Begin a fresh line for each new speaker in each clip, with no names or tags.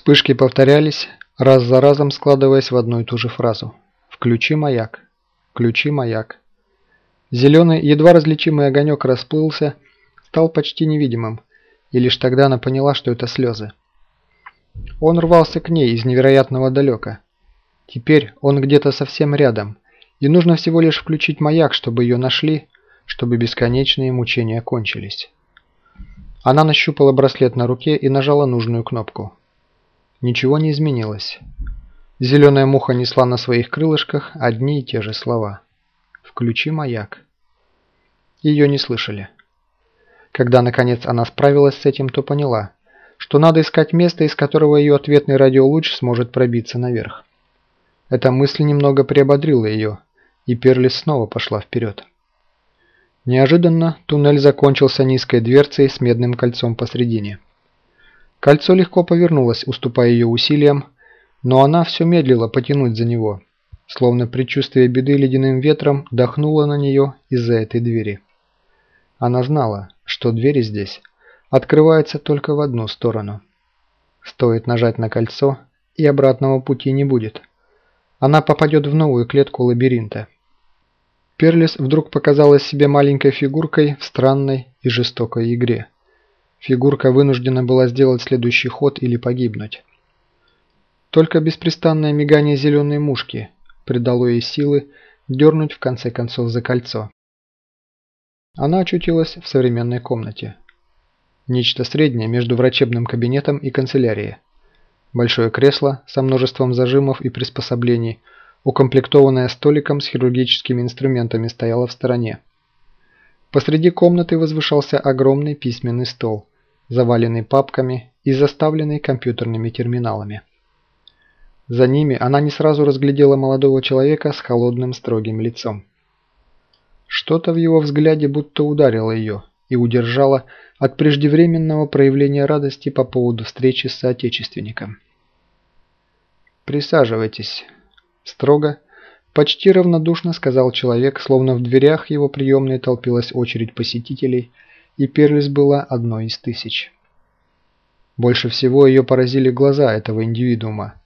Вспышки повторялись, раз за разом складываясь в одну и ту же фразу. «Включи маяк! Включи маяк!» Зеленый, едва различимый огонек расплылся, стал почти невидимым, и лишь тогда она поняла, что это слезы. Он рвался к ней из невероятного далека. Теперь он где-то совсем рядом, и нужно всего лишь включить маяк, чтобы ее нашли, чтобы бесконечные мучения кончились. Она нащупала браслет на руке и нажала нужную кнопку. Ничего не изменилось. Зеленая муха несла на своих крылышках одни и те же слова. «Включи маяк». Ее не слышали. Когда, наконец, она справилась с этим, то поняла, что надо искать место, из которого ее ответный радиолуч сможет пробиться наверх. Эта мысль немного приободрила ее, и Перлис снова пошла вперед. Неожиданно туннель закончился низкой дверцей с медным кольцом посредине. Кольцо легко повернулось, уступая ее усилиям, но она все медлила потянуть за него, словно предчувствие беды ледяным ветром дохнуло на нее из-за этой двери. Она знала, что двери здесь открываются только в одну сторону. Стоит нажать на кольцо, и обратного пути не будет. Она попадет в новую клетку лабиринта. Перлис вдруг показалась себе маленькой фигуркой в странной и жестокой игре. Фигурка вынуждена была сделать следующий ход или погибнуть. Только беспрестанное мигание зеленой мушки придало ей силы дернуть в конце концов за кольцо. Она очутилась в современной комнате. Нечто среднее между врачебным кабинетом и канцелярией. Большое кресло со множеством зажимов и приспособлений, укомплектованное столиком с хирургическими инструментами, стояло в стороне. Посреди комнаты возвышался огромный письменный стол, заваленный папками и заставленный компьютерными терминалами. За ними она не сразу разглядела молодого человека с холодным строгим лицом. Что-то в его взгляде будто ударило ее и удержало от преждевременного проявления радости по поводу встречи с соотечественником. «Присаживайтесь», – строго, почти равнодушно сказал человек, словно в дверях его приемной толпилась очередь посетителей – и Перлис была одной из тысяч. Больше всего ее поразили глаза этого индивидуума.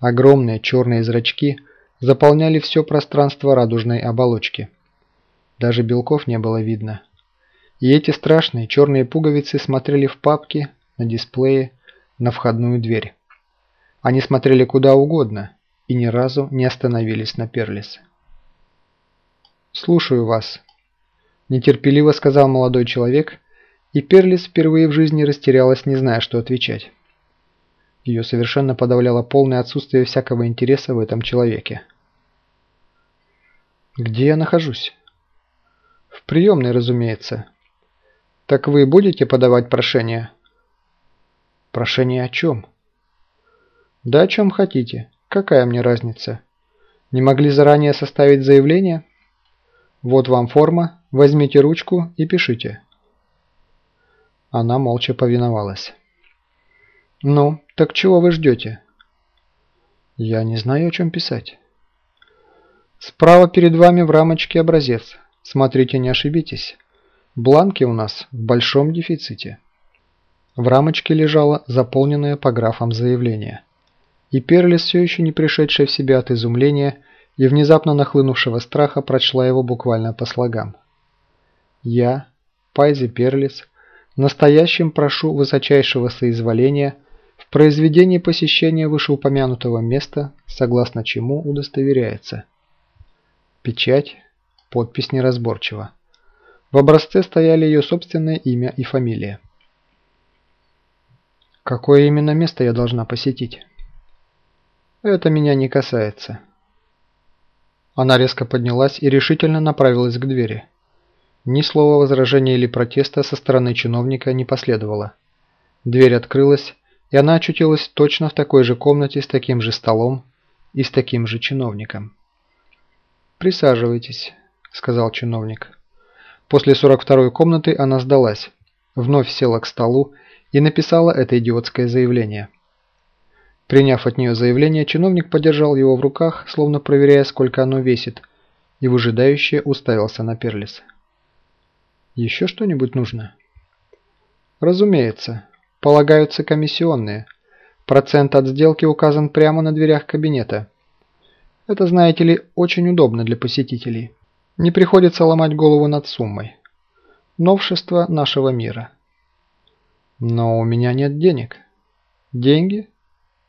Огромные черные зрачки заполняли все пространство радужной оболочки. Даже белков не было видно. И эти страшные черные пуговицы смотрели в папки, на дисплее, на входную дверь. Они смотрели куда угодно и ни разу не остановились на Перлис. «Слушаю вас», Нетерпеливо сказал молодой человек, и Перлис впервые в жизни растерялась, не зная, что отвечать. Ее совершенно подавляло полное отсутствие всякого интереса в этом человеке. «Где я нахожусь?» «В приемной, разумеется». «Так вы будете подавать прошение?» «Прошение о чем?» «Да о чем хотите. Какая мне разница? Не могли заранее составить заявление?» «Вот вам форма, возьмите ручку и пишите». Она молча повиновалась. «Ну, так чего вы ждете?» «Я не знаю, о чем писать». «Справа перед вами в рамочке образец. Смотрите, не ошибитесь. Бланки у нас в большом дефиците». В рамочке лежало заполненное по графам заявление. И Перлис, все еще не пришедшая в себя от изумления, и внезапно нахлынувшего страха прочла его буквально по слогам. «Я, Пайзи Перлис, настоящим прошу высочайшего соизволения в произведении посещения вышеупомянутого места, согласно чему удостоверяется». Печать, подпись неразборчива. В образце стояли ее собственное имя и фамилия. «Какое именно место я должна посетить?» «Это меня не касается». Она резко поднялась и решительно направилась к двери. Ни слова возражения или протеста со стороны чиновника не последовало. Дверь открылась, и она очутилась точно в такой же комнате с таким же столом и с таким же чиновником. «Присаживайтесь», – сказал чиновник. После 42-й комнаты она сдалась, вновь села к столу и написала это идиотское заявление. Приняв от нее заявление, чиновник подержал его в руках, словно проверяя, сколько оно весит, и выжидающе уставился на Перлис. «Еще что-нибудь нужно?» «Разумеется. Полагаются комиссионные. Процент от сделки указан прямо на дверях кабинета. Это, знаете ли, очень удобно для посетителей. Не приходится ломать голову над суммой. Новшество нашего мира. Но у меня нет денег. Деньги?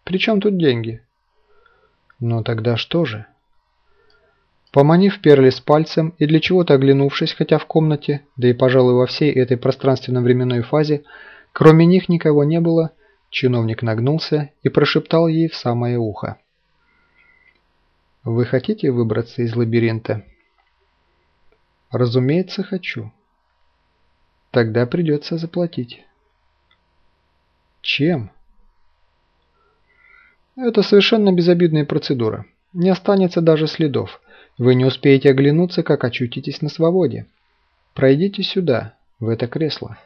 При чем тут деньги? Ну тогда что же? Поманив Перли с пальцем и для чего-то оглянувшись, хотя в комнате, да и, пожалуй, во всей этой пространственно-временной фазе, кроме них никого не было, чиновник нагнулся и прошептал ей в самое ухо. «Вы хотите выбраться из лабиринта?» «Разумеется, хочу. Тогда придется заплатить». «Чем?» «Это совершенно безобидная процедура. Не останется даже следов». Вы не успеете оглянуться, как очутитесь на свободе. Пройдите сюда, в это кресло.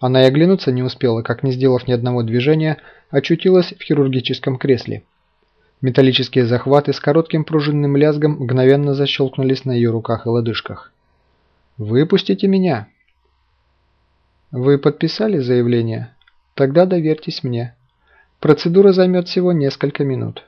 Она и оглянуться не успела, как не сделав ни одного движения, очутилась в хирургическом кресле. Металлические захваты с коротким пружинным лязгом мгновенно защелкнулись на ее руках и лодыжках. «Выпустите меня!» «Вы подписали заявление? Тогда доверьтесь мне. Процедура займет всего несколько минут».